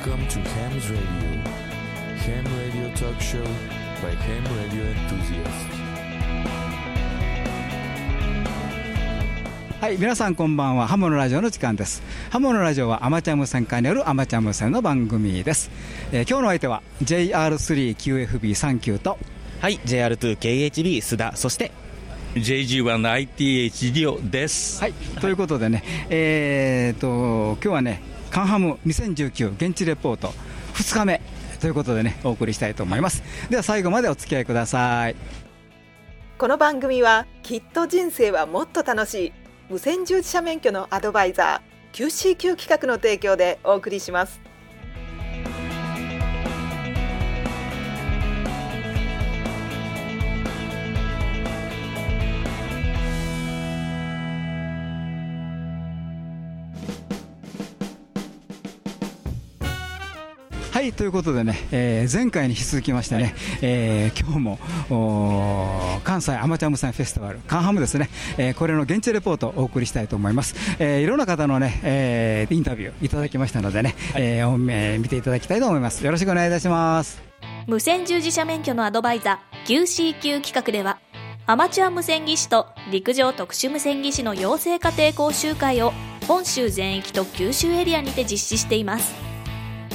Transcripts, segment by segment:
Welcome to Ham's Radio. Ham Radio Talk Show by Ham Radio Enthusiasts. はい、皆さんこんばんは。ハモのラジオの時間です。ハモのラジオはアマチュア無線化によるアマチュア無線の番組です。えー今日の相手は JR3QFB39 とはい、JR2KHB 須田、そして JG1ITH リオです。はい、ということでね、えー、と今日はね、カンハム2019現地レポート2日目ということでね、お送りしたいと思います。では最後までお付き合いください。この番組はきっと人生はもっと楽しい無線従事者免許のアドバイザー QCQ 企画の提供でお送りしますはいということでね、えー前回に引き続きましてね、えー今日も関西アマチュア無線フェスティバルカンハムですね、えーこれの現地レポートをお送りしたいと思います、えーいろんな方のね、えーインタビューいただきましたのでね、えーおえー見ていただきたいと思います。よろしくお願いいたします。無線従事者免許のアドバイザー QCQ 企画ではアマチュア無線技師と陸上特殊無線技師の養成家庭講習会を本州全域と九州エリアにて実施しています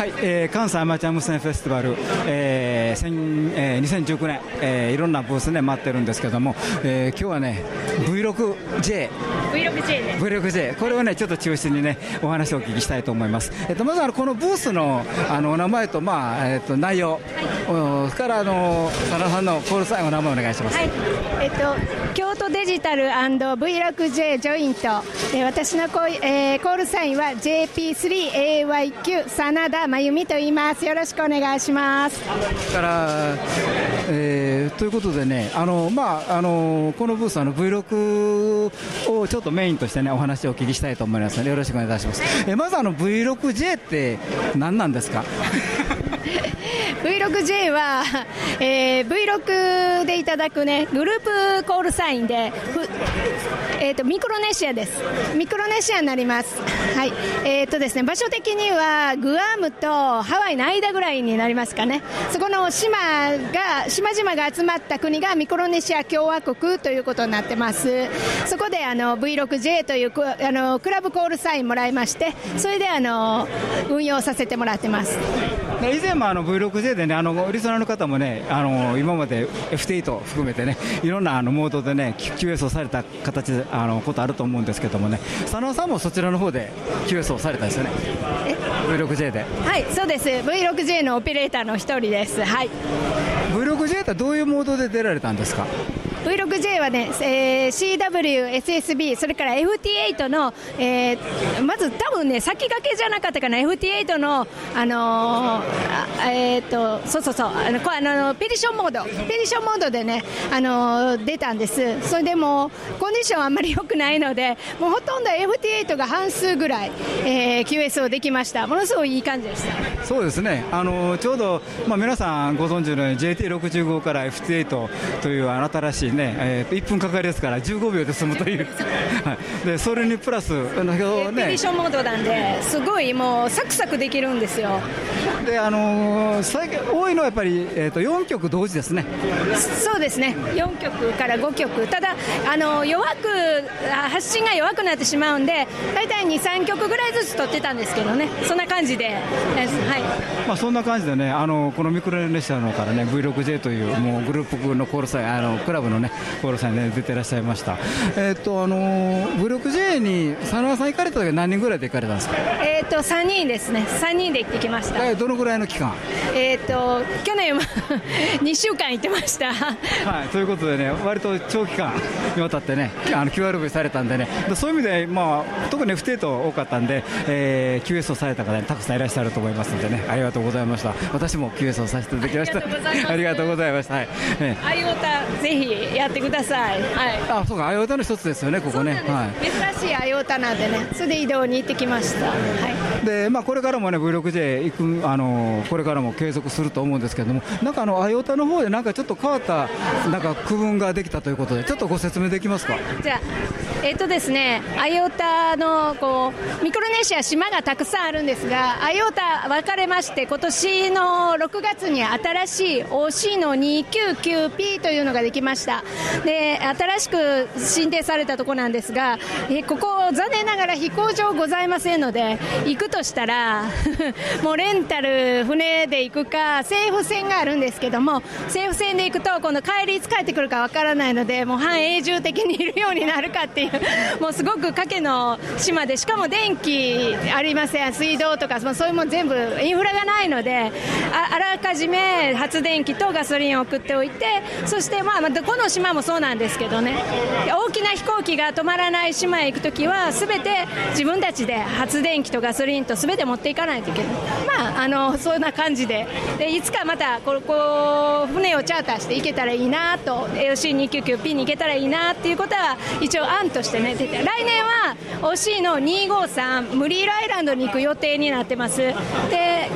はい、えー関西アマチュア無線フェスティバル、えー先えー2019年、えーいろんなブースね待ってるんですけども、えー今日はね V6J V6J で V6J これをねちょっと中心にねお話をお聞きしたいと思います。えっとまずあのこのブースのあのお名前とまあえっと内容、おそれからあの佐野さんのコールサインお名前お願いします。はい、えっと、京都デジタル &V6J ジョイント、えー私のコ,、えーコールサインは JP3AYQ 真田真由美と言います。よろしくお願いします。から、えーということでね、あのまああのこのブースあの V6 をちょっとメインとしてねお話をお聞きしたいと思いますのでよろしくお願いいたします。えーまずあの V6J って何なんですか？V6J は、えー V6 でいただくね、グループコールサインで、ふえー、とミクロネシアです。ミクロネシアになります。はい。えっ、とですね、場所的にはグアムとハワイの間ぐらいになりますかね。そこの島が、島々が集まった国がミクロネシア共和国ということになってます。そこであの V6J というあのクラブコールサインもらいまして、それであの運用させてもらってます。で以前もあの V6J でねあのリスナーの方もねあの今まで F8 を含めてねいろんなあのモードでね QS をされた形であのことあると思うんですけどもね佐野さんもそちらの方で QS をされたんですよね？V6J ではい、そうです。V6J のオペレーターの一人です。はい。V6J ってどういうモードで出られたんですか？V6J はね、えー CW、SSB、それから FT8 の、えーまず多分ね、先駆けじゃなかったかな、FT8 の、あのーあえーと、そうそうそう、あのこあのペディションモード、ペディションモードでね、あのー出たんです。それでも、コンディションあんまり良くないので、もうほとんど FT8 が半数ぐらい、えー QS をできました。ものすごいいい感じでした。そうですねあのちょうど、まあ、皆さんご存知のように JT65 から FT8 という新しいね、えー、1分かかりですから15秒で済むという、はい、でそれにプラスあのペディねションモードなんで、すごいもうサクサクできるんですよ。であの最近多いのはやっぱり、えー、と4曲同時ですね。そうですね、4曲から5曲、ただ、あの弱くあ発信が弱くなってしまうんで、大体2、3曲ぐらいずつ撮ってたんですけどね、そんな感じで、えはい、まあ、そんな感じでね、あのこのミクロネシアのからね、V6J というもうグループのコールサイン、あのクラブのね、コールサインで出てらっしゃいました。えっ、と、あの V6J に佐野さん行かれた時は何人ぐらいで行かれたんですか？えー、と3人ですね、3人で行ってきました、えどのぐらいの期間？えー、と去年は 2週間行ってました。はい、ということでね、割と長期間にわたってね、あの QRV されたんでね、でそういう意味で、まあ、特に F8 多かったんで、えー QS をされた方にたくさんいらっしゃると思いますのでね、ありがとうございました。私も QS をさせていただきました。ありがとうございま した。はい。えアイオタぜひやってください。はい。あそうかアヨタの一つですよねここねはい珍しいアヨタなんでね、それで移動に行ってきました。はい。でまあ、これからもね V6J 行くあのこれからも継続すると思うんですけれどもなんかあのアヨタの方でなんかちょっと変わったなんか区分ができたということでちょっとご説明できますか？じゃあ、えっ、とですね、アヨタのこうミクロネシア島がたくさんあるんですが、アヨタ分かれまして、今年の6月に新しい OC の 299P というのができました。で、新しく申請されたとこなんですが、えここ残念ながら飛行場ございませんので、行くとしたら もうレンタル船で行くか、政府船があるんですけども、政府船で行くと今度帰りいつ帰ってくるかわからないので、もう半永住的にいるようになるかっていう、もうすごく賭けの島で、しかも電気ありません、水道とか、まあそういうもん全部インフラがないので、あらかじめ発電機とガソリンを送っておいて、そしてまあ、どこの島もそうなんですけどね、大きな飛行機が止まらない島へ行くときは、すべて自分たちで発電機とガソリンとすべて持っていかないといけない。まあ、あの、そんな感じで。で、いつかまた、ここ、船をチャーターして行けたらいいなと、AOC299P に行けたらいいなっていうことは、一応案としてね、出て、来年は OC の253、ムリールアイランドに行く予定になってます。で、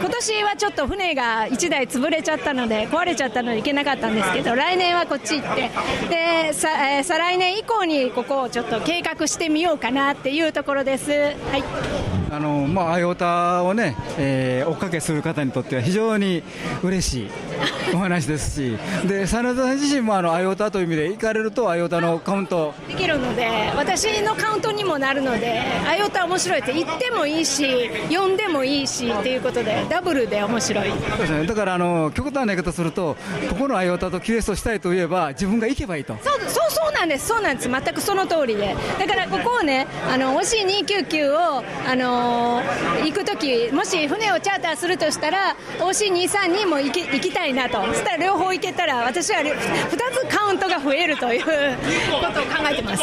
今年はちょっと船が1台潰れちゃったので、壊れちゃったので行けなかったんですけど、来年はこっち行って、で、さえ再来年以降にここをちょっと計画してみようかなっていうところです。はい。あのまあ、アヨタをね、えー追っかけする方にとっては非常に嬉しい お話ですし、で真田さん自身もあのアヨタという意味で行かれると、アヨタのカウント、できるので私のカウントにもなるのでアヨタ面白いって言ってもいいし呼んでもいいしっていうことでダブルで面白い。そうですね、だからあの極端な言い方すると、ここのアヨタとキュエストしたいといえば、自分が行けばいいと。そうそうそうなんです。そうなんです。全くその通りで。だからここをねあの OC299 をあのー行くときもし船をチャーターするとしたら OC232 も行き行きたいなと。そしたら両方行けたら私は2つカウントが増えるということを考えてます。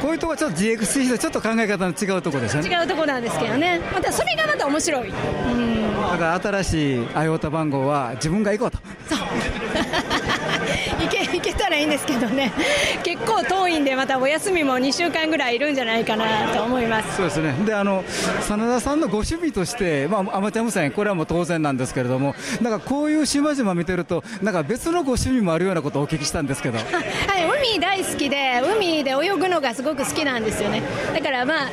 こういうところはちょっと GXC とちょっと考え方の違うところですよね。違うところなんですけどね。またそれがまた面白い。だから新しいアヨタ番号は自分が行こうと。行け行けたらいいんですけどね 結構遠いんでまたお休みも2週間ぐらいいるんじゃないかなと思いますそうですね。で、あの、真田さんのご趣味として、まあ、アマチュア無線、これはもう当然なんですけれども、なんかこういう島々見てると、なんか別のご趣味もあるようなことをお聞きしたんですけど。はい、海大好きで、海で泳ぐのがすごく好きなんですよね。だからまあ、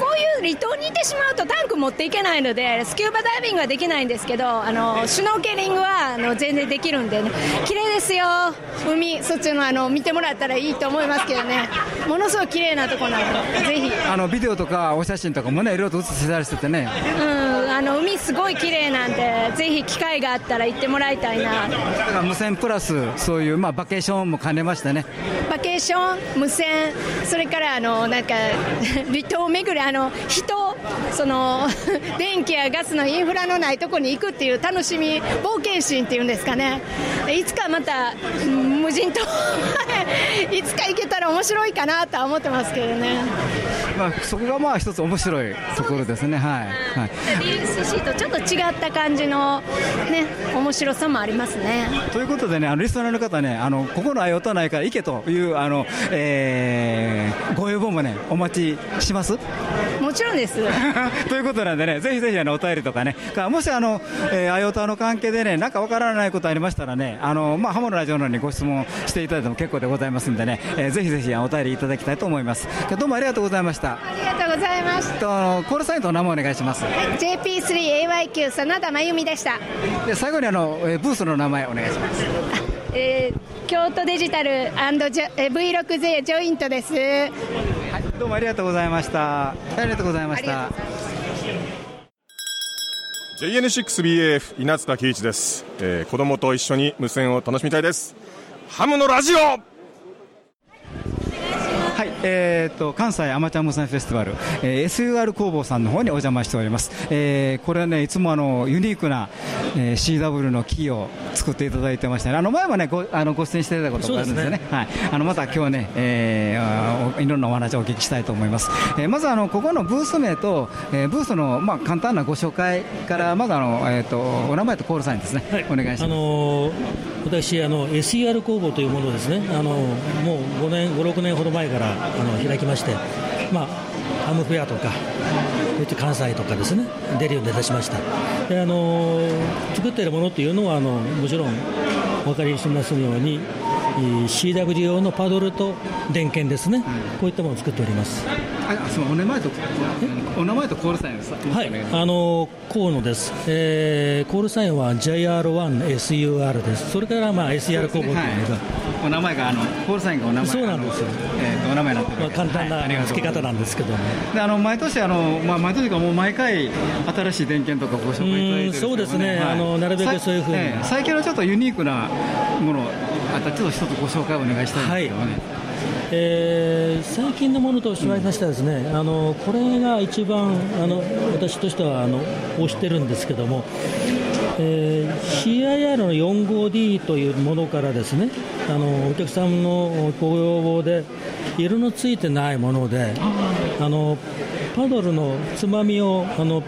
こういう離島にいてしまうとタンク持っていけないので、スキューバダイビングはできないんですけど、あの、シュノーケリングはあの全然できるんでね、綺麗ですよ。海、そっちのあの、見てもらったらいいと思いますけどね。ものすごい綺麗なとこなので、ぜひ。あのビデオとかお写真とかもね、いろいろと写してたりしててね、うん、あの、海すごい綺麗なんで、ぜひ機会があったら行ってもらいたいな。だから無線プラス、そういう、まあ、バケーションも兼ねましてね、バケーション、無線、それからあのなんか 離島巡り、あの人、その 電気やガスのインフラのないとこに行くっていう楽しみ、冒険心っていうんですかね、いつかまたうん無人島、いつか行けたら面白いかなとは思ってますけどね。まあ、そこがまあ一つ面白いところですね、はい。はい BLCC とちょっと違った感じの、ね、面白さもありますね。ということでね、あのリスナーの方ね、あのここのアヨタ内から行けというあの、えーご要望もね、お待ちします？もちろんです。ということなんでね、ぜひぜひあのお便りとかね、かもしあの、えー、アヨタの関係でね、なんかわからないことありましたらね、あのまあ、ハモのラジオの方にご質問していただいても結構でございますんでね、えーぜひぜひお便りいただきたいと思います。どうもありがとうございました。ありがとうございました。とあのコールサインとお名前お願いします。JP3AYQ 真田真由美でした。で最後にあの、えーブースの名前お願いします。えー京都デジタルジョえー V6J ジョイントです。はい、どうもありがとうございました。ありがとうございましたありがとう。JN6BAF 稲塚喜一です、えー、子供と一緒に無線を楽しみたいですハムのラジオ、えー、と関西アマチュア無線フェスティバル、えー、SUR 工房さんの方にお邪魔しております、えー、これはねいつもあのユニークな、えー、CW のキーを作っていただいてましたね。あの前もねごあのご出演していただいたことがあるんですよね、ね、はい、あのまた今日ね、えー、いろんなお話をお聞きしたいと思います、えー、まずあのここのブース名と、えー、ブースの、まあ、簡単なご紹介からまずあの、えーと、お名前とコールサインですね、はい、お願いします、あのー、私あの SER 工房というものをですね。あのもう5年5、6年ほど前からあの開きまして、まあ、ハムフェアとかこういった関西とかですね出るように出しました。であの作っているものというのはあのもちろんお分かりしますように CW 用のパドルと電源ですね、こういったものを作っております。あ、そうお名前とお名前とコールサインです。はい、あの河野です。えー、コールサインは JR1SUR です。それからまあ SR 工房というのが、はい、お名前があのコールサインがお名前そうなんですよ。えー、お名前になってる、まあ、簡単な付け方なんですけども、であの毎年あのまあ毎年かもう毎回新しい電源とかご紹介いただいてるんですそうですね。はい、あのなるべくそういうふうに、最近のちょっとユニークなものあたちょっと一つご紹介お願いしたいんですけどね。はい。えー、最近のものとしましてはですね、うん、あのこれが一番あの私としてはあの推してるんですけども、えー、CIR の 45D というものからですねあのお客さんのご要望で色のついてないものであのパドルのつまみをあの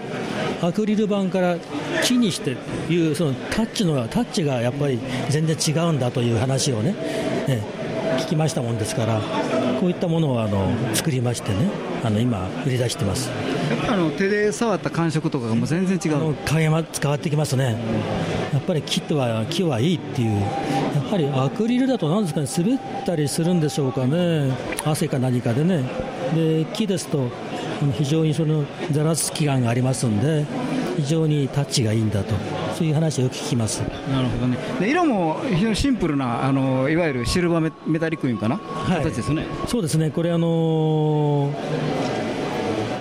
アクリル板から木にしていうそのタッチのタッチがやっぱり全然違うんだという話をね、ね聞きましたもんですからこういったものをあの作りましてねあの今売り出してます。あの手で触った感触とかがもう全然違う。変わってきますね。やっぱり木とは木はいいっていう。やはりアクリルだと何ですかね滑ったりするんでしょうかね。汗か何かでね。で木ですと非常にそのざらつき感がありますんで非常にタッチがいいんだとそういう話をよく聞きます。なるほどね。で色も非常にシンプルなあのいわゆるシルバーメタリックインかな、はい、形ですね。そうですね。これあのー、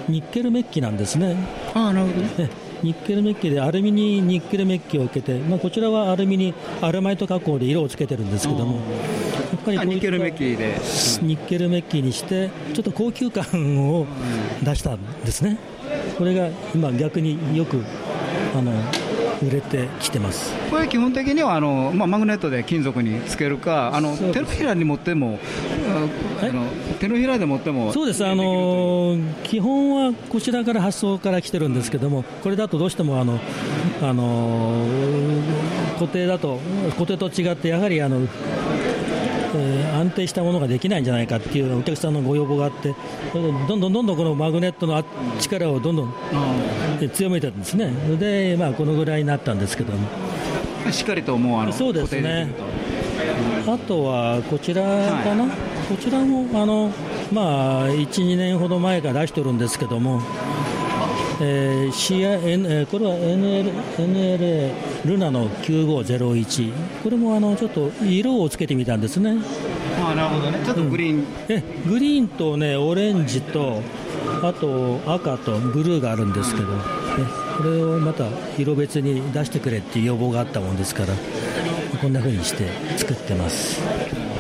ニッケルメッキなんですね。ああなるほどね。ニッケルメッキでアルミにニッケルメッキを受けて、まあ、こちらはアルミにアルマイト加工で色をつけてるんですけども、やっぱりニッケルメッキで、ニッケルメッキにして、ちょっと高級感を出したんですね、これが今、逆によくあの売れてきてます。これ基本的にはあの、まあ、マグネットで金属につけるかあの手のひらに持っても、あの手のひらで持ってもそうです。あの基本はこちらから発想から来てるんですけどもこれだとどうしてもあのあの固定だと固定と違ってやはりあのえー、安定したものができないんじゃないかっていうお客さんのご要望があってどんどんどんどんこのマグネットの力をどんどん強めてるんですね。で、まあ、このぐらいになったんですけども。しっかりともうあのそうですね。あとはこちらかな、はい、こちらもあの、まあ、1、2年ほど前から出してるんですけども、えー、CIN えー、これは NL NLA ルナの9501これもあのちょっと色をつけてみたんですねあなるほどね。ちょっとグリーン、うん、えグリーンとねオレンジとあと赤とブルーがあるんですけど、ね、これをまた色別に出してくれっていう要望があったもんですからこんなふうにして作ってます。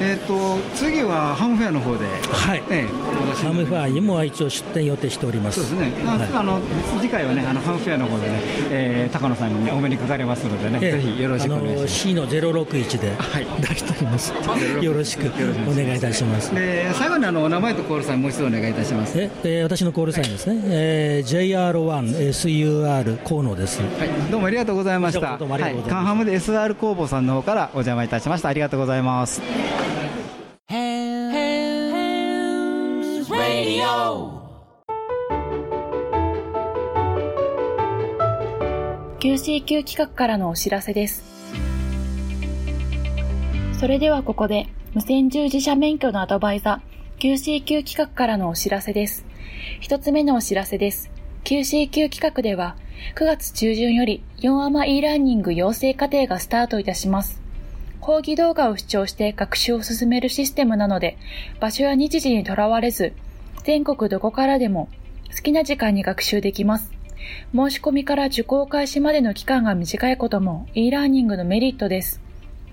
えーと、次はハムフェアの方で、はい、えー、ハムフェアにも一応出店予定しております。そうですね、はい、あの次回はねあのハムフェアの方でね、えー、高野さんに、ね、お目にかかりますのでね、えー、ぜひよろしくお願いします。C の061で出しております、はい、よろしくお願いいたします。で最後にあのお名前とコールサインもう一度お願いいたします。え、えー、私のコールサインですね、はい、えー、JR1SUR 河野です、はい、どうもありがとうございました。どうもありがとうございます、はい、カンハムで SR 工房さんの方からお邪魔いたしました。ありがとうございます。九 QCQ 企画からのお知らせです。それではここで、無線従事者免許のアドバイザー、QCQ 企画からのお知らせです。一つ目のお知らせです。QCQ 企画では、9月中旬より4アマ e ラーニング養成課程がスタートいたします。講義動画を視聴して学習を進めるシステムなので、場所や日時にとらわれず、全国どこからでも好きな時間に学習できます。申し込みから受講開始までの期間が短いことも e ラーニングのメリットです。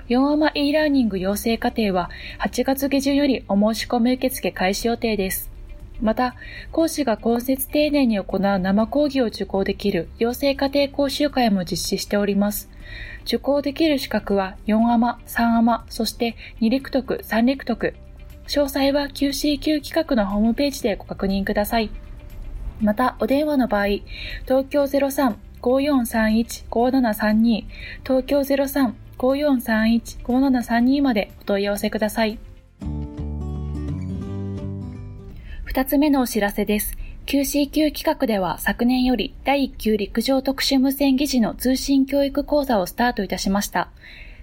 4アマ e ラーニング養成課程は8月下旬よりお申し込み受付開始予定です。また、講師が今節丁寧に行う生講義を受講できる養成家庭講習会も実施しております。受講できる資格は4アマ、3アマ、そして2陸徳、3陸徳。詳細は QCQ 企画のホームページでご確認ください。また、お電話の場合、東京03-5431-5732、東京03-5431-5732までお問い合わせください。二つ目のお知らせです。QCQ 企画では昨年より第1級陸上特殊無線技師の通信教育講座をスタートいたしました。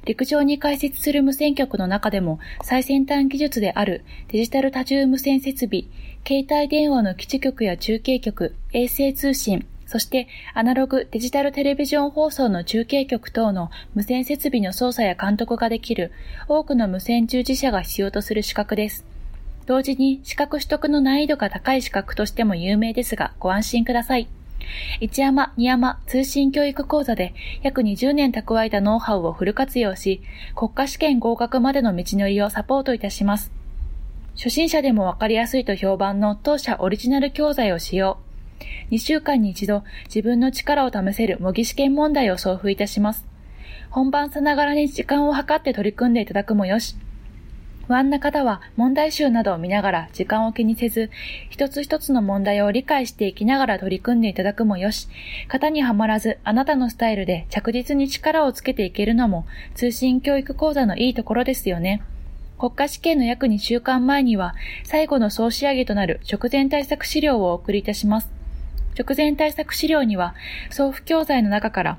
陸上に開設する無線局の中でも最先端技術であるデジタル多重無線設備、携帯電話の基地局や中継局、衛星通信、そしてアナログ、デジタルテレビジョン放送の中継局等の無線設備の操作や監督ができる多くの無線従事者が必要とする資格です。同時に資格取得の難易度が高い資格としても有名ですが、ご安心ください。一山、二山通信教育講座で約20年蓄えたノウハウをフル活用し、国家試験合格までの道のりをサポートいたします。初心者でもわかりやすいと評判の当社オリジナル教材を使用。2週間に一度自分の力を試せる模擬試験問題を送付いたします。本番さながらに時間を計って取り組んでいただくもよし、不安な方は問題集などを見ながら時間を気にせず、一つ一つの問題を理解していきながら取り組んでいただくもよし、型にはまらずあなたのスタイルで着実に力をつけていけるのも通信教育講座のいいところですよね。国家試験の約2週間前には最後の総仕上げとなる直前対策資料をお送りいたします。直前対策資料には送付教材の中から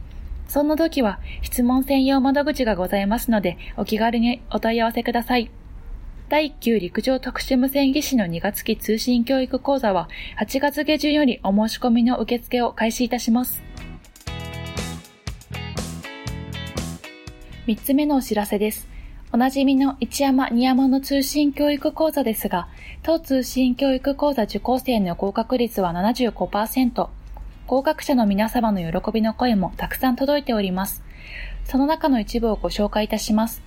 そんな時は質問専用窓口がございますので、お気軽にお問い合わせください。第1級陸上特殊無線技師の2月期通信教育講座は8月下旬よりお申し込みの受付を開始いたします。3つ目のお知らせです。おなじみの一山二山の通信教育講座ですが、当通信教育講座受講生の合格率は75%、合格者の皆様の喜びの声もたくさん届いております。その中の一部をご紹介いたします。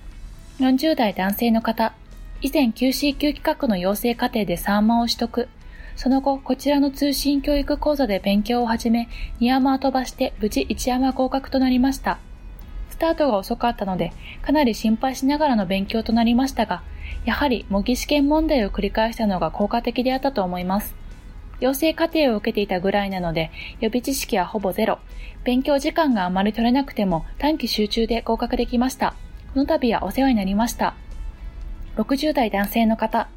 40代男性の方、以前 QCQ 企画の養成課程で3万を取得。その後、こちらの通信教育講座で勉強を始め、2山を飛ばして無事1山合格となりました。スタートが遅かったので、かなり心配しながらの勉強となりましたが、やはり模擬試験問題を繰り返したのが効果的であったと思います。養成課程を受けていたぐらいなので、予備知識はほぼゼロ。勉強時間があまり取れなくても短期集中で合格できました。この度はお世話になりました。60代男性の方。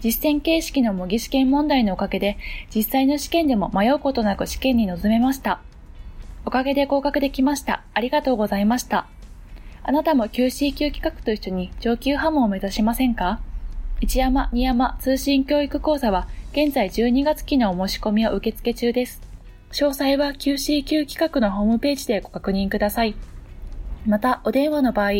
実践形式の模擬試験問題のおかげで、実際の試験でも迷うことなく試験に臨めました。おかげで合格できました。ありがとうございました。あなたも QC 級企画と一緒に上級ハムを目指しませんか？一山二山通信教育講座は現在12月期のお申し込みを受付中です。詳細は QCQ 企画のホームページでご確認ください。また、お電話の場合、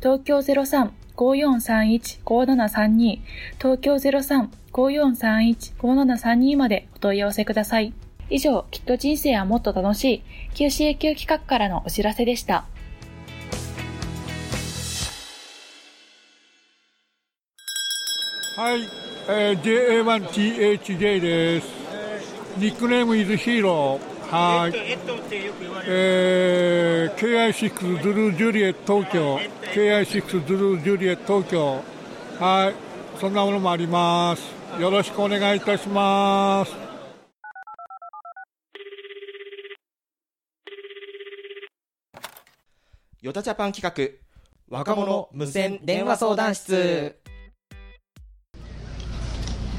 東京03-5431-5732、東京03-5431-5732までお問い合わせください。以上、きっと人生はもっと楽しい QCQ 企画からのお知らせでした。はい、えー、JA1THJ です。ニックネームイズヒーロー。はい。えー、KI6 ズルージュリエット東京。KI6 ズルージュリエット東京。はい。そんなものもあります。よろしくお願いいたします。ヨタジャパン企画若者無線電話相談室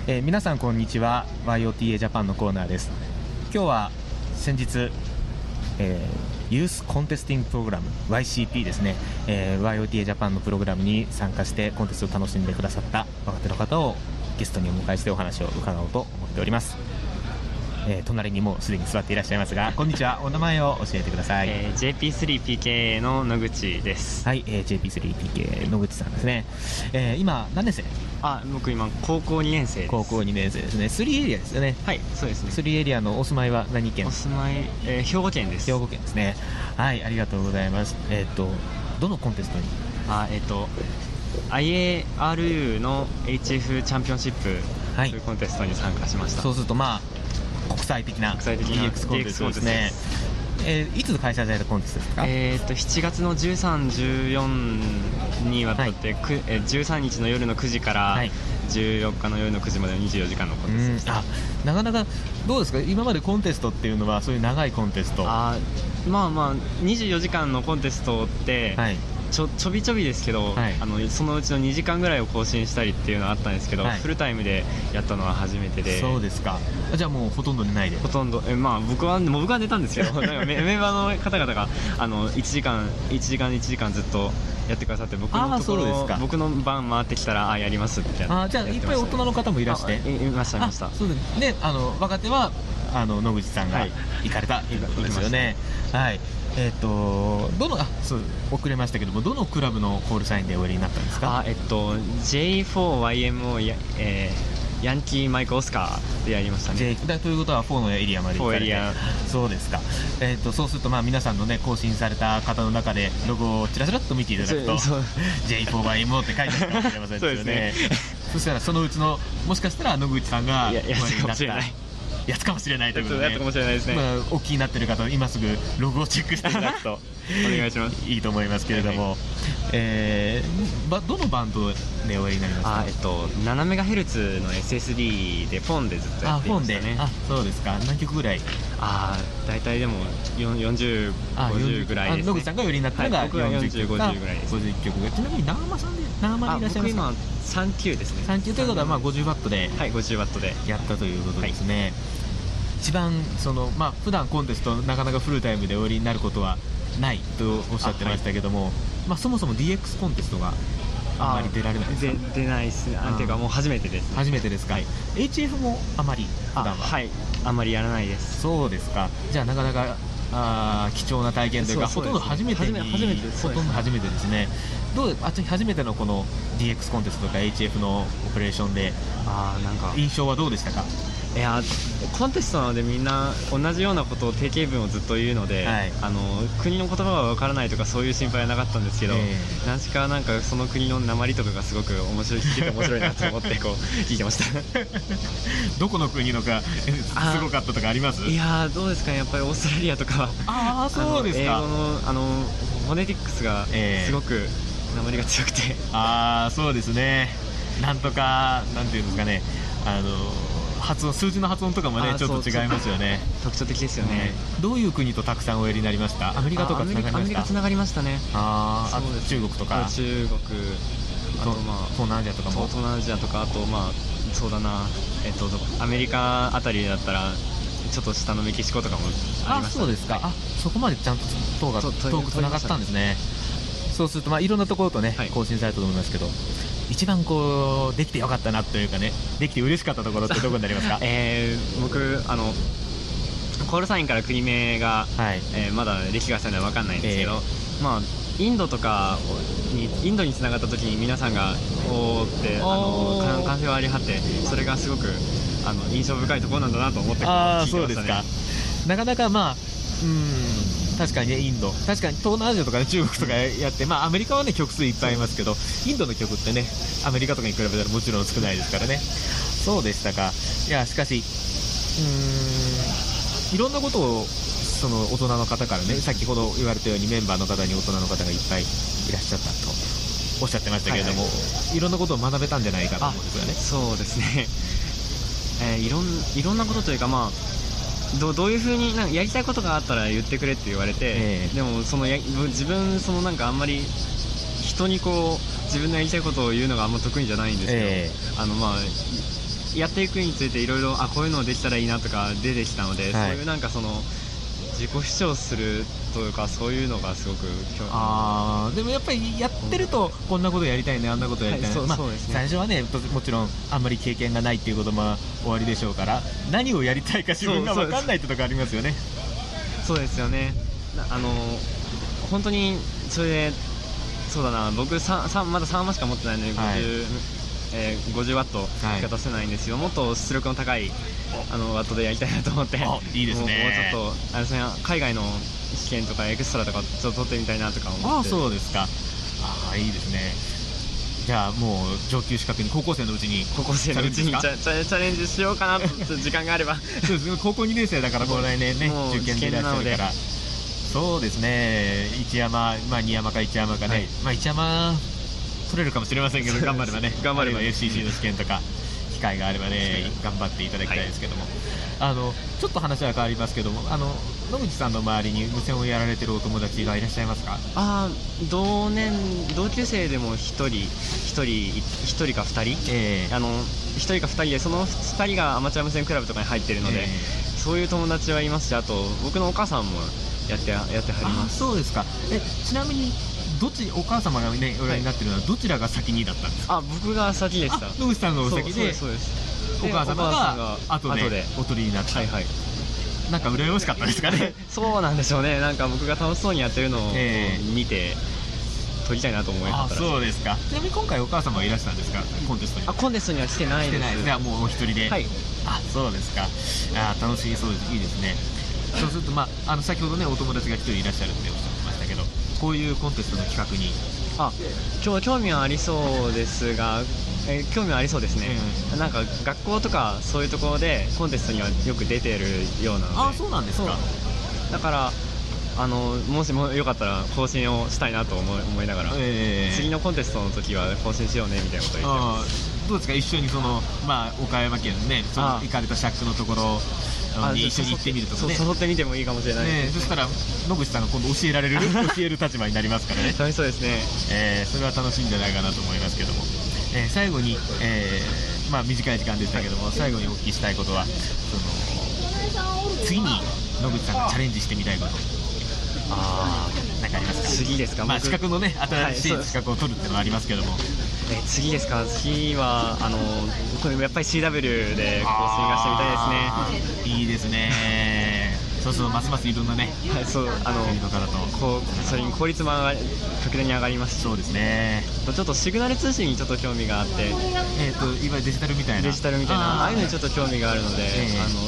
えー、皆さんこんにちは。YOTA ジャパンのコーナーです。今日は先日、えー、ユースコンテスティングプログラム YCP ですね、えー、YOTA ジャパンのプログラムに参加してコンテストを楽しんでくださった若手の方をゲストにお迎えしてお話を伺おうと思っております。えー、隣にもすでに座っていらっしゃいますがこんにちは。お名前を教えてください、えー、JP3PK の野口です。はい、えー、JP3PK 野口さんですね、えー、今何年生？あ僕今高校2年生高校2年生ですね。3エリアですよね。はいそうですね。3エリアのお住まいは何県？お住まい、えー、兵庫県です。兵庫県ですね。はいありがとうございます。えっ、ー、とどのコンテストに？あえっ、ー、と IARU の HF チャンピオンシップというコンテストに参加しました、そうするとまあ国際的な DX コンテストですね。えー、いつ開催されたコンテストですか、えー、と7月の13、14にわたって、はい、えー、13日の夜の9時から、14日の夜の9時までの24時間のコンテストでした、なかなかどうですか、今までコンテストっていうのは、そういう長いコンテスト。あまあまあ、24時間のコンテストって、はいちょちょびちょびですけど、はい、あのそのうちの2時間ぐらいを更新したりっていうのはあったんですけど、はい、フルタイムでやったのは初めてで。そうですか。じゃあもうほとんど寝ないで。ほとんどえまあ僕はもう僕は寝たんですけど なんかメメンバーの方々があの1時間1時間1時間ずっとやってくださって僕のところ僕の番回ってきたらあやりますってあじゃあいっぱい大人の方もいらして。いましたいました。そうです。であの若手はあの野口さんが行かれたということですよね。はいえっ、ー、とどのあそう遅れましたけどもどのクラブのコールサインでおやりになったんですか？あえっと J4YMO や、えー、ヤンキーマイクオスカーでやりましたね。だということは4のエリアまで行かれて。そうですか、えーと、そうするとまあ皆さんの、ね、更新された方の中でロゴをちらちらっと見ていただくと J4YMO って書いてあるかもしれません ですよね。そしたらそのうちのもしかしたら野口さんがおやりになった。やつかもしれないということで、ね、かもしれないですね、まあ、お気になっている方今すぐログをチェックしていただくとお願いします。いいと思いますけれども、はい、えー、どのバンドでおやりになりますか？あ、えっと、7メガヘルツの SSD でフォンでずっとやってましたね。あそうですか。何曲ぐらい？あ大体でも4050ぐらいです、ね、野口さんがおやりになったのが、はい、僕が4050ぐらいです50曲。ちなみに長間さんで長間でいらっしゃいますか？3級ですね。3級ということはまあ50ワットではい50ワットで。やったということですね、はい一番そのまあ普段コンテストなかなかフルタイムでお売りになることはないとおっしゃってましたけども、はい、まあそもそも DX コンテストがあまり出られないですか？出ないです。ねていうかもう初めてです、ね、初めてですか、はい、HF もあまり普段は？はい。あまりやらないです。そうですか。じゃあなかなかあ貴重な体験というかほとんど初めてに初めてほとんど初めてですね。どうあ初めてのこの DX コンテストとか HF のオペレーションであなんか。印象はどうでしたか？いやコンテストなのでみんな同じようなことを定型文をずっと言うので、はい、あの国の言葉がわからないとかそういう心配はなかったんですけど、えー、何しかなんかその国の鉛とかがすごく面白い聞いて面白いなと思ってこう 聞いてました。どこの国のかすごかったとかあります？いやどうですか？ねやっぱりオーストラリアとかああそうですか。英語のあのフォネティックスがすごく鉛が強くて、えー、ああそうですね。なんとかなんていうんですかね。あの発音数字の発音とかもねちょっと違いますよね。特徴的ですよね、どういう国とたくさんおやりになりました？アメリカとかつながりました？アメリカつながりましたね。ああ中国とか？中国。あとまあ東南アジアとかも？東南アジアとかあとまあそうだな。えっとアメリカあたりだったらちょっと下のメキシコとかもありました、ね、そうですか、はい、あそこまでちゃんと遠が遠くつながったんですね。そうするとまあいろんなところとね、はい、更新されたと思いますけど一番こうできてよかったなというかねできて嬉しかったところってどこになりますか、えー、僕あのコールサインから国名が、はい、えー、まだ歴が浅いのは分かんないんですけど、えー、まあインドとかにインドにつながった時に皆さんがおおってあの歓声をありはってそれがすごくあの印象深いところなんだなと思ってましたね。なかなかまあうん確かにね、インド、確かに東南アジアとか、ね、中国とかやって、まあ、アメリカはね曲数いっぱいいますけど、インドの曲ってね、アメリカとかに比べたらもちろん少ないですからね、そうでしたか、いや、しかし、うーん、いろんなことをその大人の方からね、先ほど言われたようにメンバーの方に大人の方がいっぱいいらっしゃったとおっしゃってましたけれども、はいはい、いろんなことを学べたんじゃないかと思うんですよね。そうですね。えー、いろんいろんなことというか、まあ、どどういうふうになんかやりたいことがあったら言ってくれって言われて、えー、でもそのや自分そのなんかあんまり人にこう自分のやりたいことを言うのがあんま得意じゃないんですけど、え。ー、あのまあやっていくについていろいろあこういうのできたらいいなとか出てきたので、はい、そういうなんかその自己主張するというかそういうのがすごくあでもやっぱりやってるとこんなことやりたいねあんなことやりたいね,、まあ、最初はねもちろんあんまり経験がないっていうことも終わりでしょうから何をやりたいか自分が分かんないってとこありますよね。そうですよね。あの本当にそれでそうだな僕3まだ3万しか持ってないので、はい、えー、50ワットしか出せないんですよ、はい、もっと出力の高いあのワットでやりたいなと思って。いいですね。もうちょっとあれです、ね、海外の試験とかエクストラとかちょっと取ってみたいなとか思って。あそうですか。ああいいですね。じゃあもう上級資格に高校生のうちに。高校生のうちにチャレンジしようかな時間があれば。そうです。高校2年生だからもう来年ね受験で。いらっしゃるから。そうですね。一山、まあ、二山か一山かね、はい、まあ、一山取れるかもしれませんけど頑張ればね頑張れば。FCC の試験とか機会があればね頑張っていただきたいですけども、はい、あのちょっと話は変わりますけどもあの野口さんの周りに無線をやられてるお友達がいらっしゃいますか？あ同年同級生でも1人1人1人か2人、えー、あの1人か2人でその2人がアマチュア無線クラブとかに入ってるので、えー、そういう友達はいますしあと僕のお母さんもやってやってはります。そうですか。えちなみにどっちお母様がねおやりになってるのはどちらが先にだったんですか、あ僕が先でした。野口さんがお先でそうですお母様が後でお取りになった。はいはい。なんか羨ましかったですかね？そうなんでしょうね。なんか僕が楽しそうにやってるのを見て、撮りたいなと思いましたそうですか。ちなみに今回お母様はいらしたんですか？コンテストにあコンテストには来てないです。来てないじゃあもうお一人で、はい、あそうですか。あ楽しいそうです。いいですね。そうすると、まあ、あの先ほどねお友達が一人いらっしゃるっておっしゃっこういうコンテストの企画に。あ今日興味はありそうですが、えー、興味はありそうですね、うん、なんか学校とかそういうところでコンテストにはよく出てるようなので。あそうなんですか。だからあのもしもよかったら更新をしたいなと思い思いながら、えー、次のコンテストの時は更新しようねみたいなこと言ってます。どうですか？一緒にその、まあ、岡山県ねその行かれた尺のところに一緒に行ってみるとかね。誘ってみてもいいかもしれない、ね、そしたら野口さんが今度教えられる？教える立場になりますからね。楽しそうですね、えー、それは楽しいんじゃないかなと思いますけども、えー、最後に、えー、まあ、短い時間でしたけども、最後にお聞きしたいことはその次に野口さんがチャレンジしてみたいこと。ああなんかありますか？次ですか、まあ、資格のね新しい資格を取るっていうのはありますけども、え次ですか？次はあのやっぱり CW で更新がしてみたいですね。いいですね。そうそうますますいろんなね、はい、そうあのとかだと。こうそれに効率も上がり格段に上がりますそうですね。ちょっとシグナル通信にちょっと興味があって。えっ、ー、といわゆるデジタルみたいな。デジタルみたいな。ああいうのにちょっと興味があるので、えー、あの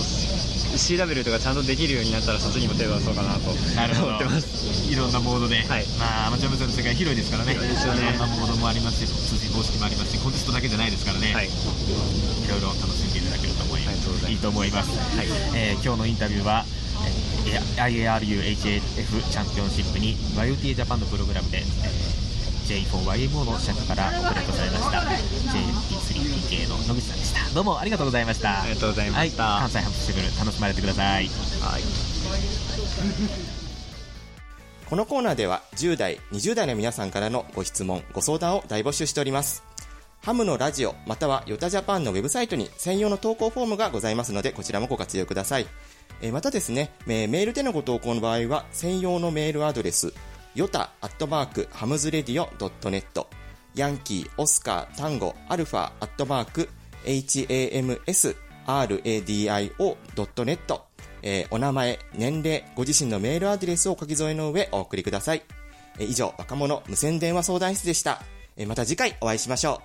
CW とかちゃんとできるようになったらそっちにも手を出そうかなと思ってます。いろんなモードで、はい、まあアマチュア無線の世界広いですからね。ね。いろんなモードもありますし通信方式もありますしコンテストだけじゃないですからね、はい、いろいろ楽しんでいただけると思います、はい、いいと思います、はいえー、今日のインタビューは IARUHAF チャンピオンシップに YOTA ジャパンのプログラムで、えー J4YMO の社からオペレートされました。JP3PK の野口さんでした。どうもありがとうございました。ありがとうございました、はい、関西ハムステブル楽しまれてください。はい。このコーナーでは10代20代の皆さんからのご質問ご相談を大募集しております。ハムのラジオまたはヨタジャパンのウェブサイトに専用の投稿フォームがございますのでこちらもご活用ください。またですね、メールでのご投稿の場合は専用のメールアドレスヨタアットマークハムズレディオドットネットヤンキー、オスカー、タンゴ、アルファアットマーク hamsradio.net えー、お名前、年齢、ご自身のメールアドレスを書き添えの上お送りください。えー、以上、若者無線電話相談室でした。えー、また次回お会いしましょ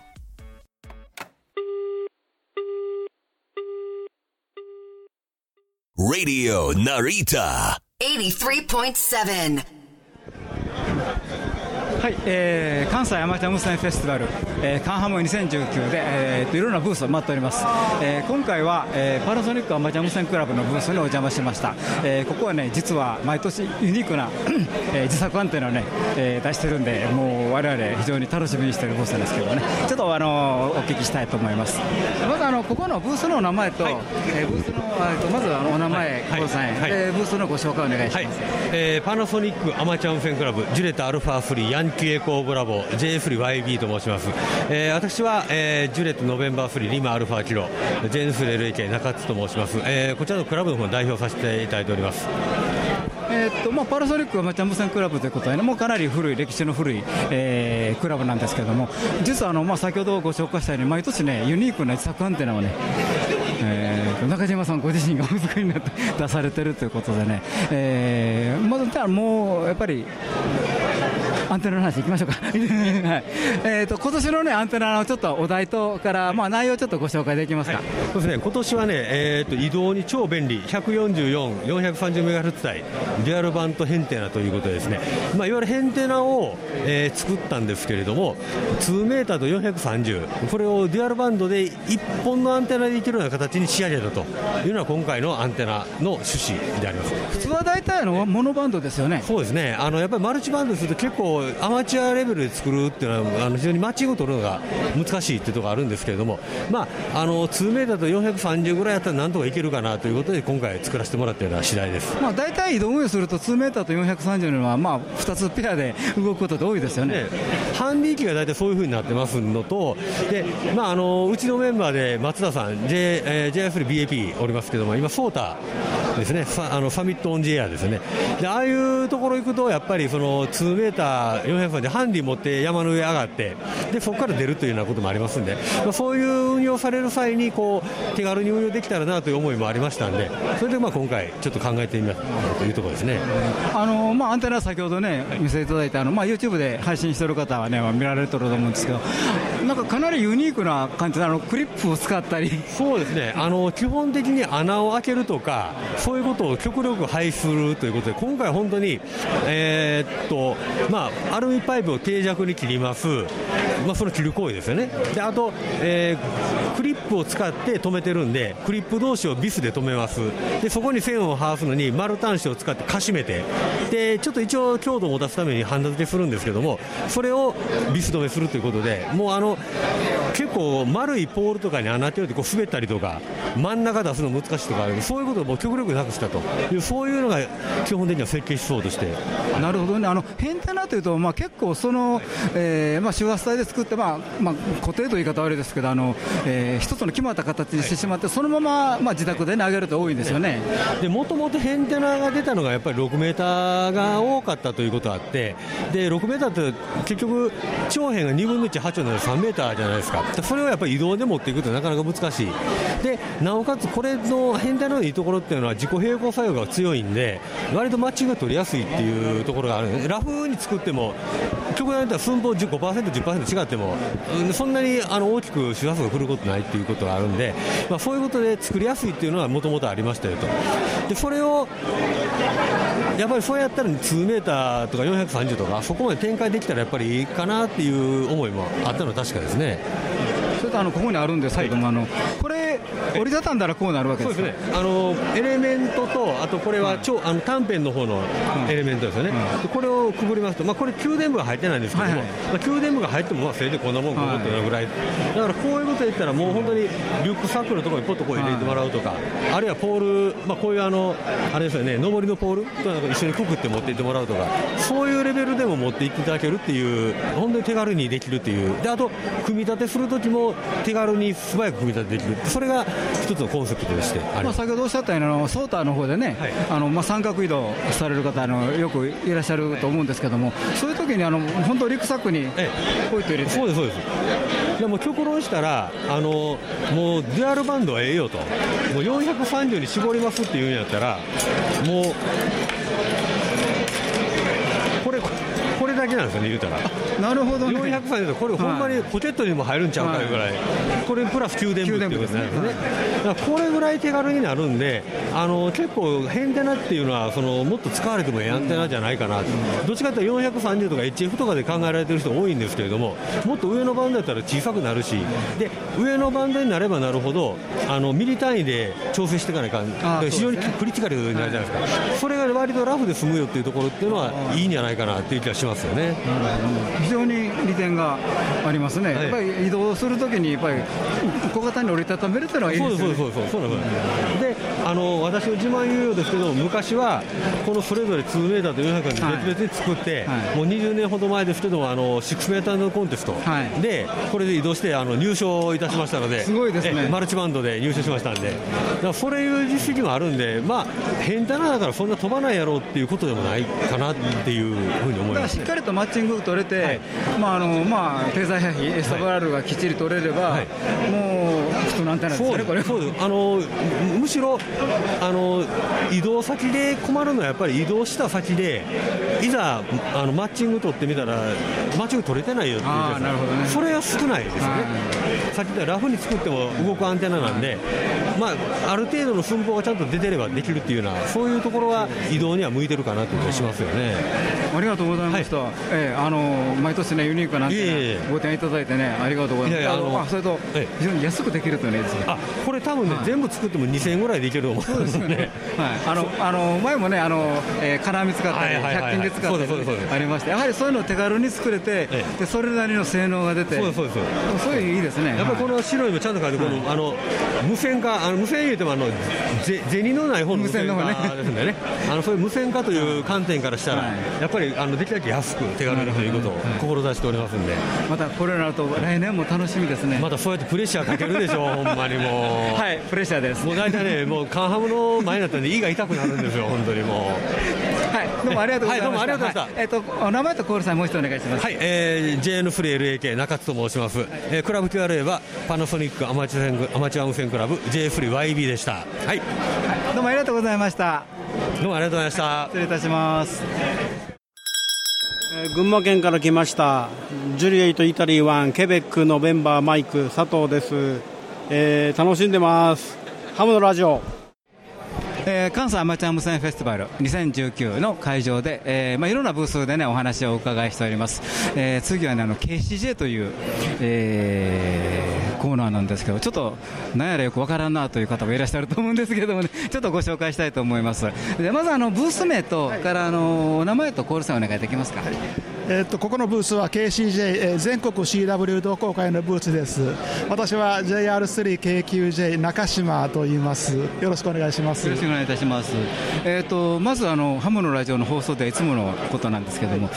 う。Radio Narita 83.7はい、えー、関西アマチュア無線フェスティバル、えー、カンハム2019で、えー、といろんなブースを待っております、えー、今回は、えー、パナソニックアマチュア無線クラブのブースにお邪魔しました、えー、ここはね実は毎年ユニークな、えー、自作アンテナをね、えー、出してるんでもう我々非常に楽しみにしているブースなんですけどね。ちょっとあのお聞きしたいと思います。まずあのここのブースの名前と、はい、えー、ブースのまずはお名前、はい、はい、えー、ブースのご紹介お願いします、はい、えー、パナソニックアマチュア無線クラブジュレットアルファフリーヤンキーエコーブラボー JF3YB と申します、えー、私は、えー、ジュレットノベンバーフリーリマアルファキロジェンフレルイケ中津と申します、えー、こちらのクラブの方代表させていただいております。えーっとまあ、パラソニックアマチュア無線クラブということで、ね、もうかなり古い、歴史の古い、えークラブなんですけれども、実はあの、まあ、先ほどご紹介したように、毎年ね、ユニークな自作アンテナをね、えーと中島さんご自身がお作りになって出されてるということでね、えーまずじゃあもうやっぱりアンテナの話いきましょうか、はい。えー、と今年のねアンテナのちょっとお題とから、まあ、内容ちょっとご紹介できますか、そうですね。今年はね、えー、と移動に超便利、144、430メガヘルツ帯、デュアルバントヘンテナということでですね、まあ、いわゆるヘンテナを、えー作ったんですけれども、2メーターと430、これをデュアルバンドで1本のアンテナでいけるような形に仕上げたというのが今回のアンテナの趣旨であります。普通は大体あのモノバンドですよね。そうですね。あのやっぱりマルチバンドすると結構アマチュアレベルで作るっていうのはあの非常にマッチングを取るのが難しいっていうところがあるんですけれども、まああの2メーターと430ぐらいやったらなんとかいけるかなということで今回作らせてもらったような次第です。まあ、大体移動運用すると2メーターと430のは、まあ、2つペアで動くことって多いですよね。ねハンディ機が大体そういう風になってますのと、でまあ、あのうちのメンバーで松田さん、J えー JF3BAP おりますけども、今、ソータですね、あのサミットオンジエアですね、でああいうところ行くと、やっぱりその2メーター400番でハンディ持って山の上上がって、でそこから出るというようなこともありますんで、まあ、そういう運用される際にこう手軽に運用できたらなという思いもありましたんで、それでまあ今回、ちょっと考えてみましたというところですね。あのまあ、アンテナ先ほどね、見せていただいたあの、まあ、YouTube で配信してる方はね、まあ見られてると思うんですけど、なんかかなりユニークな感じで、あのクリップを使ったり、そうですねあの基本的に穴を開けるとか、そういうことを極力排するということで、今回、本当に、えーっとまあ、アルミパイプを定着に切ります、まあ、その切る行為ですよね、であと、えークリップを使って止めてるんで、クリップ同士をビスで止めます、でそこに線を剥がすのに丸端子を使ってかしめて、でちょっと一応、強度を持たすためにハンダ付けするんですけども、それをビス止めするということで、もうあの結構、丸いポールとかに穴開けるとこう滑ったりとか、真ん中出すの難しいとかそういうことを極力なくしたと。いう、そういうのが基本的には設計思想として。なるほどね、あのヘンテナというと、まあ、結構その、えーまあ、周波数帯で作って、まあまあ、固定という言い方は悪いですけど、あのえー一つの決まった形にしてしまって、そのまま、まあ、自宅で、ね、上げると多いんですよね。もともとヘンテナが出たのがやっぱり6メーターが多かったということがあってで6メーターって結局長辺が2分の1、8なので3メーターじゃないですか。それをやっぱり移動で持っていくとなかなか難しい。でなおかつこれのヘンテナのいいところっていうのは自己並行作用が強いんで割とマッチングが取りやすいっていうところがある。んでラフに作っても極端に言ったら寸法15%、10%違ってもそんなにあの大きく周波数が振ることないっていうことがあるんで、まあ、そういうことで作りやすいっていうのはもともとありましたよと。でそれをやっぱりそうやったら2メーターとか430とかそこまで展開できたらやっぱりいいかなっていう思いもあったのは確かですね。それとあのここにあるんですけども、あのこれ、折りたたんだらこうなるわけですかそうですね。あのエレメントと、あとこれは超、あの短辺の方のエレメントですよね、でこれをくぐりますと、まあ、これ、給電部が入ってないんですけども、まあ、給電部が入っても、まあ、せいでこんなもんかもっていうぐらい、だからこういうこと言ったら、もう本当にリュックサックのところにポッとこう入れてもらうとか、あるいはポール、まあ、こういうあの、あれですよね、上りのポールとなんか一緒にくくって持っていってもらうとか、そういうレベルでも持っていっていただけるっていう、本当に手軽にできるっていう、であと、組み立てするときも手軽に素早く組み立てできる、それが一つのコンセプトとしてまあ。先ほどおっしゃったようにあの、ソーターの方でね、あのまあ、三角移動される方あの、よくいらっしゃると思うんですけども、そういう時にあの本当、リュックサックにポイッと入れて、そうです、そうです。でも極論したら、あのもうデュアルバンドはええよと、もう430に絞りますっていうんやったら、もう、これ、これだけなんですよね、言うたら。なるほど、ね、430とこれ、ほんまにポケットにも入るんちゃうかいうぐらい、これプラス給電部っていうことになるんですね。だからこれぐらい手軽になるんで、あの結構、ヘンテナっていうのはその、もっと使われてもええアンテナじゃないかなと、どっちかというと430とか HF とかで考えられてる人多いんですけれども、もっと上のバンドやったら小さくなるし、で上のバンドになればなるほど、あのミリ単位で調整していかないかん、非常にクリティカルになるじゃないですか、それが割とラフで済むよっていうところっていうのは、いいんじゃないかなっていう気がしますよね。非常に利点がありますね、やっぱり移動するときに、やっぱり小型に折りたためるというのはいいですよね。そうそうそうです。であの私の自慢言うようですけど昔はこのそれぞれ2メーターと400メーター別々に作って、もう20年ほど前ですけどもあの6メーターのコンテスト。でこれで移動してあの入賞いたしましたのですごいですね。えマルチバンドで入賞しましたんで。だからそういう実績もあるんでまあ変態なだからそんな飛ばないやろうっていうことでもないかなっていうふうに思います。だからしっかりとマッチング取れて、まああのまあ、経済費、SWR がきっちり取れれば、もう普通のアンテナですよね、これ。そうです。あのむむしろあの移動先で困るのはやっぱり移動した先でいざあのマッチング取ってみたらマッチング取れてないよっていう。あーなるほどね。それは少ないですよね。先でラフに作っても動くアンテナなんで、まあ、ある程度の寸法がちゃんと出てればできるっていうようなそういうところは移動には向いてるかなという気がしますよね。ありがとうございました。ええあの毎年ねユニークなアンテナご提案いただいてねありがとうございます。いやいやあのあそれと非常に安くできるのはいいですね。あこれ多分ね、全部作っても2000円ぐらいでいけると思う。んですよね。はい、あのあの前もね、あのえー金網使ったり、はいはいはいはい。100均で使ったりありまして、やはりそういうのを手軽に作れて、でそれなりの性能が出て、そうですそうそういういいですね。やっぱりこの白いのちゃんと書いて、この、あの無線化、あの無線言うてもあのぜ銭のない方の無線化ですんでね、あのそういう無線化という観点からしたら、やっぱりあのできるだけ安く手軽にということを志しておりますんで、またこれになると来年も楽しみですね。またそうやってプレッシャーかけるでしょ、ほんまにもう。はい、プレッシャーです。もう大体ね、もうカンハムの前になったんで、胃が痛くなるんですよ、本当にもう。はい、どうもありがとうございました。はいどうもありがとうございましたはえっ、とお名前とコールさんもう一度お願いします。はい、えー、JN フリー LAK 中津と申します、えークラブ QRA はパナソニックアマチュアアマチュア無線クラブ J フリー YB でしたはいどうもありがとうございました。どうもありがとうございました失礼いたします。えー群馬県から来ましたジュリエイト・イタリーワンケベックのメンバーマイク佐藤です、えー楽しんでます。ハムのラジオ。えー関西アマチュア無線フェスティバル2019の会場で、えーまあ、いろんなブースで、ね、お話をお伺いしております、えー次は、ね、あの KCJ という、えーコーナーなんですけどちょっと何やらよくわからんなという方もいらっしゃると思うんですけどもねちょっとご紹介したいと思います。でまずあのブース名と、からあのお名前とコールさんお願いできますか、えっとここのブースは KCJ、えー全国 CW 同好会のブースです。私は JR3KQJ 中島と言います。よろしくお願いします。よろしくお願いいたします。えっ、とまずあのハムのラジオの放送ではいつものことなんですけども、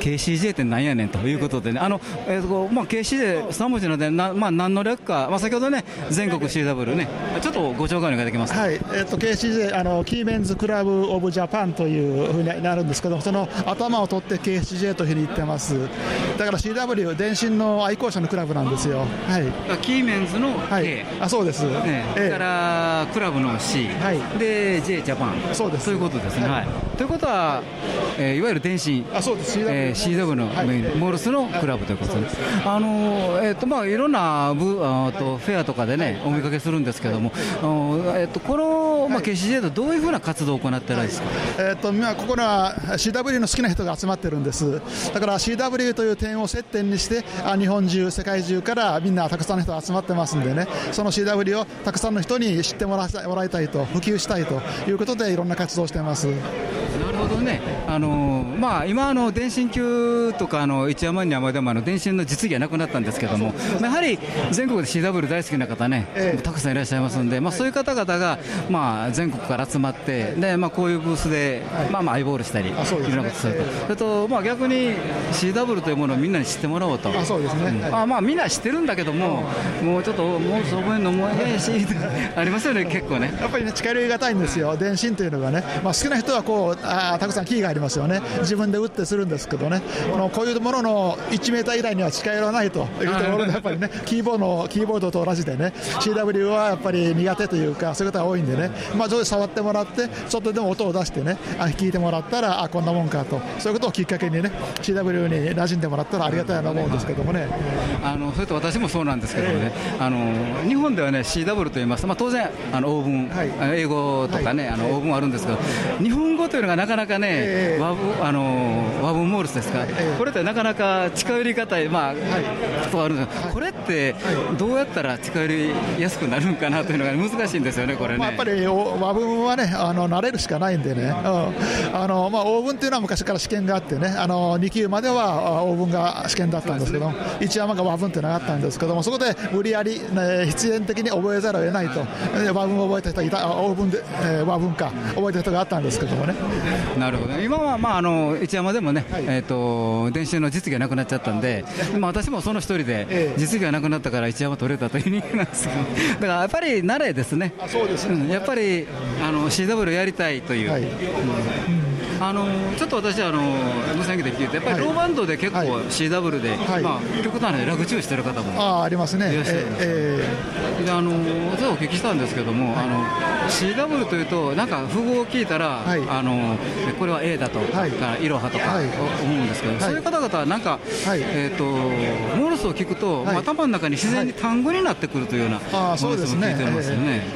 KCJ ってなんやねんということでね、あのえっ、とまあ KCJ 3文字のでなまあ何の略か、まあ先ほどね全国 CW ね、ちょっとご紹介お願いできますか？はい、えっと KCJ あの Keymen's Club of Japan というふうになるんですけどその頭を取って KCJ というふうに言ってます。だから CW 電信の愛好者のクラブなんですよ。はい。キーメンズの K、はい、あそうです、ね、それからクラブの C、で J ジャパン、そうです。そういうことですね。はい。ということは、えーいわゆる電信、あそうです、えー CW のメイン、モールスのクラブということで。す。あのーえっ、とまあいろんなブあーとフェアとかでねお見かけするんですけども、あのーえっ、とこのまあ KCJ とどういうふうな活動を行ってるんですか？えっとまあここには CW の好きな人が集まってるんです。だから CW という点を接点にしてあ日本中世界中からみんなたくさんの人が集まってますんでね。その CW をたくさんの人に知ってもらいたいと普及したいということでいろんな活動をしてますどね、あのーまあ、今あの、電信級とかあの一山に山でもあの電信の実技はなくなったんですけども、まあやはり全国で CW 大好きな方ね、たくさんいらっしゃいますんで、まあ、そういう方々が、まあ、全国から集まって、でまあ、こういうブースで、まあまあ、アイボールしたり、いろんなことすると、それと、まあ、逆に CW というものをみんなに知ってもらおうと、あそうですね。ん。あまあ、みんな知ってるんだけども、もうちょっと、もうそういうのもええし、ありますよね、結構ね。やっぱりね近寄りがたいんですよ、電信というのがね、まあ、好きな人はこうあーたくさんキーがありますよね、自分で打ってするんですけどね、このこういうものの1メーター以内には近寄らないというところで、やっぱりね、キーボードのキーボードと同じでね、CW はやっぱり苦手というか、そういう方が多いんでね、まあ、上手触ってもらって、ちょっとでも音を出してね、あ聞いてもらったら、あこんなもんかと、そういうことをきっかけにね、CW に馴染んでもらったらありがたいなと思うんですけどもね。あのそれと私もそうなんですけどね、あの日本ではね CW と言います。と、まあ、当然あのオーブン、あの英語とかね、あのオーブンあるんですけど、日本語というのがなかなかかね、和文あの和文モールスですか、これってなかなか近寄り方、まあ、ことあるんですこれってどうやったら近寄りやすくなるんかなというのが難しいんですよね、これね。まあ、やっぱり和文はね、あの慣れるしかないんでね、うん、あのまあ、欧文っていうのは昔から試験があってね、あの2級までは欧文が試験だったんですけど、一山が和文っていうのがあったんですけども、そこで無理やり、ね、必然的に覚えざるを得ないと、和文を覚えた人いた、欧文で、えー、和文か、覚えた人があったんですけどもね。なるほど、今は、まあ、あの一山でもね、はい、えーと、電子の実技がなくなっちゃったんで、まあ、私もその一人で、実技がなくなったから一山取れたという意味なんですけど、だからやっぱり慣れですね、そうです、ね。うん、やっぱりあの CW やりたいという。はい。うんあのちょっと私、あの無線機で聞いて、やっぱりローバンドで結構 CW で、はい、まあ、極端なラグチューしてる方もあありますね。いらっしゃるんです。えー、であのちょっとお聞きしたんですけども、はい、あの CW というと、なんか符号を聞いたら、はい、あのこれは A だとか、い。ろはとか思うんですけど、そういう方々はなんか、えーと、モールスを聞くと、まあ、頭の中に自然に単語になってくるというような、あそうですね、ね。え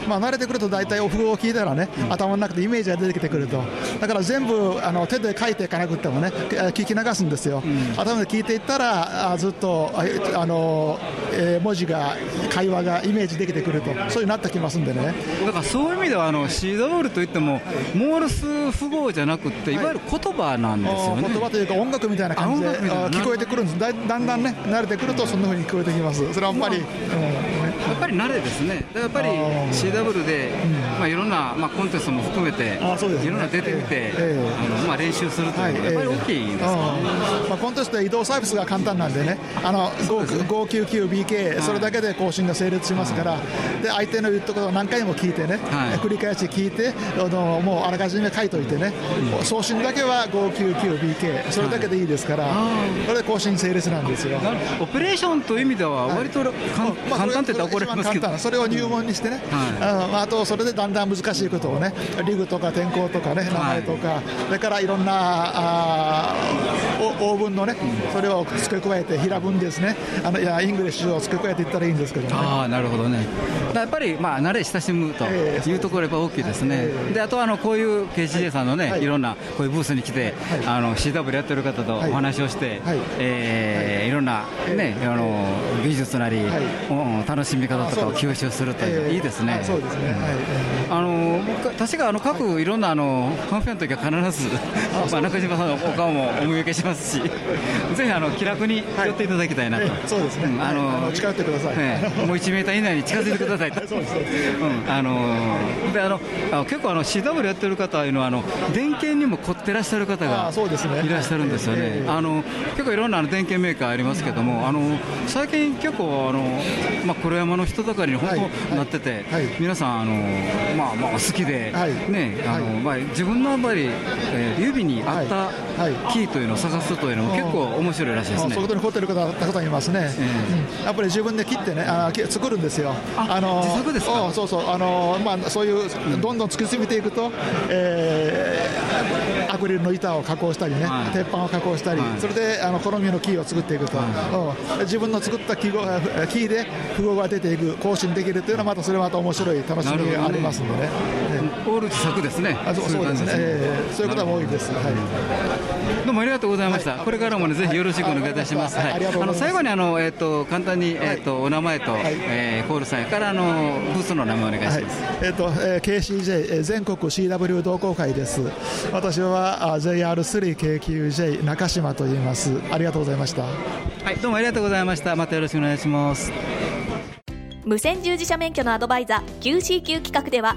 ー、まあ、慣れてくると、大体お符号を聞いたらね、うん、頭の中でイメージが出てきてくると、だから全部あの手で書いていかなくてもね聞き流すんですよ、うん、頭で聞いていったらあずっとあの、えー、文字が会話がイメージできてくると。そういうなってきますんでね。だからそういう意味ではあのシードボールといってもモールス符号じゃなくてい。わゆる言葉なんですよね、言葉というか音楽みたいな感じで聞こえてくるんです。だだんだんね慣れてくるとそんなふうに聞こえてきます。それはやっぱり、うんやっぱり慣れですね、やっぱり CW で、まあ、いろんな、まあ、コンテストも含めて、いろんな出てみて、あのまあ、練習するというのは、やっぱり大きいですまあ、コンテストで移動サービスが簡単なんでね、あの 599BK、それだけで更新が成立しますから、で相手の言ったことを何回も聞いてね、繰り返し聞いて、あのもうあらかじめ書いといてね、送信だけは 599BK、それだけでいいですから、これで更新成立なんですよ。オペレーションという意味では、割と簡単って言ったらこれ簡単それを入門にしてね、はい、あとそれでだんだん難しいことをねリグとか天候とかね名前とか、はい、それからいろんなあ応文のね、それを付け加えて平文ですね。あのいやイングリッシュを付け加えていったらいいんですけど、ね、あなるほどね。やっぱりまあ慣れ親しむというところやっぱ大きいですね、えー、であとあのこういう KCJ さんのね、はい、いろんなこういうブースに来て、はい、あの CW やってる方とお話をして、はい。えー、い。ろんなね、あの技術なり、はい、楽しみ方とかを吸収するという、いいですね。そうですね。はい。あの確かあの各いろんなあのファンフェアの時は必ずまあ中島さんのお顔もお見受けしますし、ぜひあの気楽に寄っていただきたいなと。そうですね。あの近寄ってください。もう1メーター以内に近づいてくださいと。そうです。うん。あのであの結構あの CW やってる方いうのはあの電源にも凝ってらっしゃる方がいらっしゃるんですよね。あの結構いろんな電源メーカーありますけども、あの最近結構あのまあ黒山の人だかりに本当なってて、皆さんあのまあまあ好きで、ねあのまあ自分のやっぱり、えー、指に合ったキーというのを探すというのも結構面白いらしいですね。そことに凝ってる方たくさんいますね。やっぱり自分で切ってねあ作るんですよ。あの自作ですか？そうそう。あのまあそういうどんどん突き詰めていくと、えー、アクリルの板を加工したりね、鉄板を加工したり、それであの好みのキーを作っていくと、自分の作った記号キーで符号が出ていく更新できるというのはまたそれはまた面白い楽しみがありますんでね。オール自作ですね。あそうそうですね。えー、そういう方も多いです。はい。どうもありがとうございました。これからもねぜひよろしくお願いいたします。はい。あの最後にあのえっと簡単にえっとお名前とえコールさんからあのブースの名前お願いします。えっと KCJ 全国 CW 同好会です。私は JR3KQJ 中島と言います。ありがとうございました。はいどうもありがとうございました。またよろしくお願いします。無線従事者免許のアドバイザー QCQ 企画では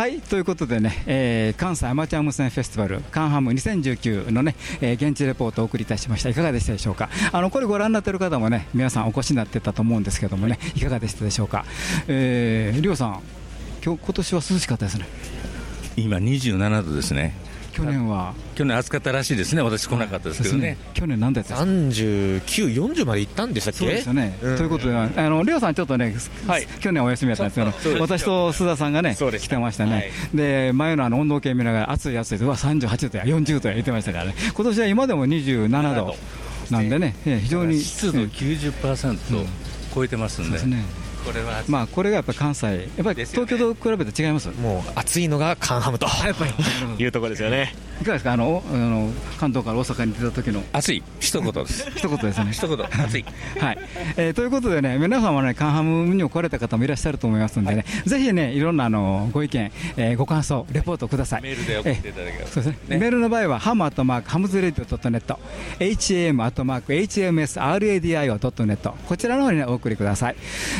はいということでね、えー、関西アマチュア無線フェスティバルカンハム2019のね、えー、現地レポートをお送りいたしました。いかがでしたでしょうか？あのこれご覧になっている方もね皆さんお越しになってたと思うんですけどもねいかがでしたでしょうか、えー、りょうさん今日今年は涼しかったですね。今27度ですね。去年は。去年暑かったらしいですね、私来なかったですけどね。去年なんだった39、40まで行ったんでしたっけ？そうですよね。うん。ということで、あのレオさんちょっとね、去年お休みだったんですけど、私と須田さんがね来てましたね。で前のあの温度計見ながら暑い暑いでうわ38度や40度や言ってましたからね。今年は今でも27度なんでね、ええ非常に湿度90%超えてますんで。これはまあこれがやっぱり関西、やっぱり東京と比べて違います。もう暑いのがカンハムと いうところですよね。いかがですか？あのあの関東から大阪に出た時の暑い一言です。一言ですね。一言暑い。はい、えーということでね、皆様ね、カンハムに来られた方もいらっしゃると思いますのでね、ぜひね、いろんなあのご意見、えーご感想、レポートください。メールで送っていただければ。そうですねメールの場合は、ハムアットマークハムズレディオドットネット、HAM アットマーク HMSRADIO ドットネット、こちらの方に、ね、お送りください。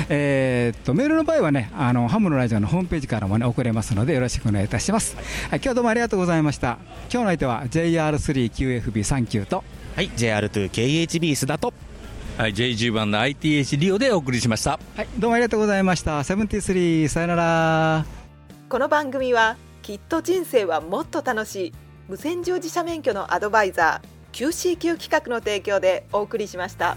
えーっと、メールの場合はね、あのハムのラジオのホームページからもね、送れますので、よろしくお願いいたします。はい、今日はどうもありがとうございました。今日の相手は JR3QFB39 と、はい、JR2KHB 須田と、はい、JG 版の ITH リオでお送りしました。はい、どうもありがとうございました。セブンティスリー、さよなら。この番組はきっと人生はもっと楽しい無線乗自社免許のアドバイザー QCQ 企画の提供でお送りしました。